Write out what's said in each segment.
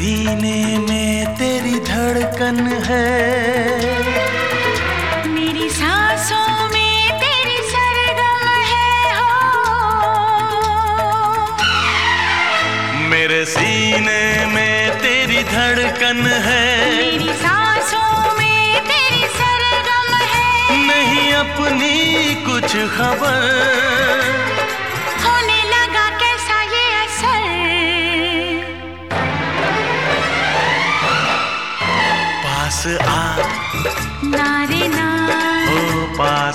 सीने में तेरी धड़कन है। मेरी सांसों में तेरी सरगम है हो। मेरे सीने में तेरी धड़कन है। मेरी सांसों में तेरी सरगम है। नहीं अपनी कुछ खबर।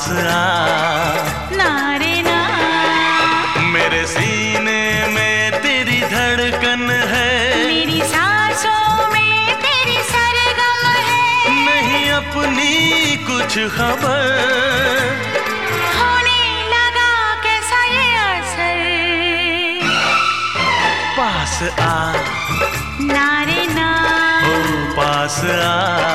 पास आ नारे ना मेरे सीने में तेरी धड़कन है। मेरी सांसों में तेरी सरगम है। नहीं अपनी कुछ खबर। होने लगा कैसा ये असर। पास आ। नारे ना ओ पास आ।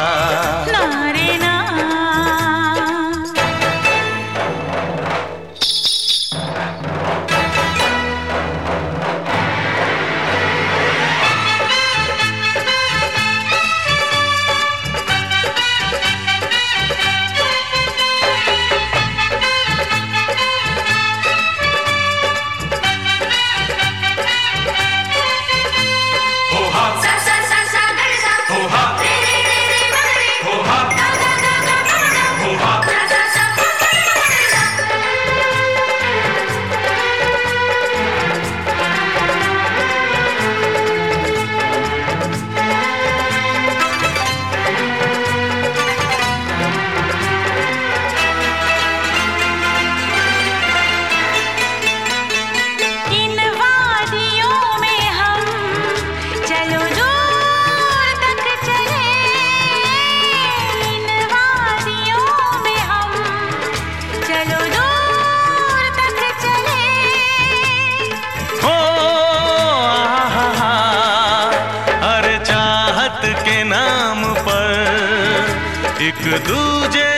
एक दूजे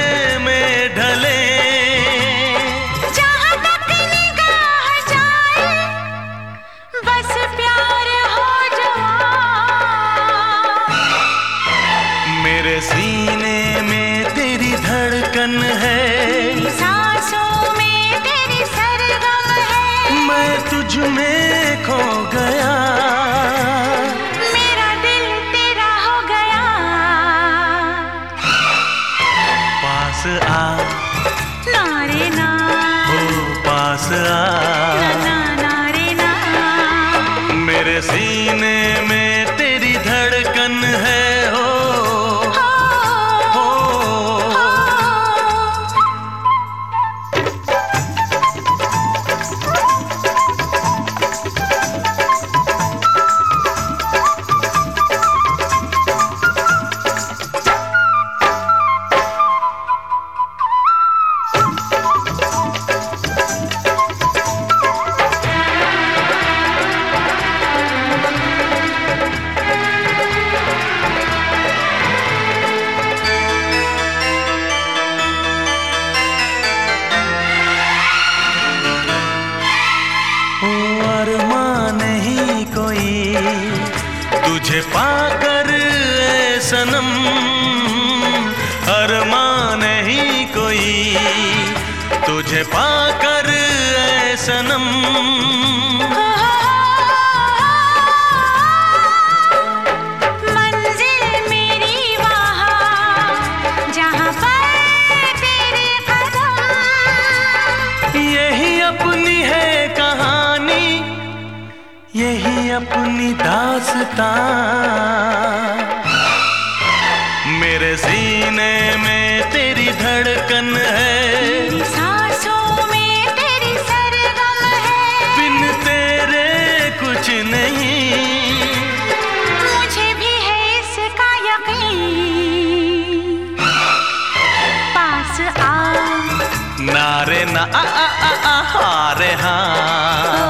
में ढले पास आ। नारे ना ओ पास आ। पाकर सनम। अरमान नहीं कोई तुझे पाकर सनम। दास्तां मेरे सीने में तेरी धड़कन है सांसों में तेरी सरगम है बिन तेरे कुछ नहीं मुझे भी है इसका यकीन पास आ नारे ना आ आ आ आ हारे हाँ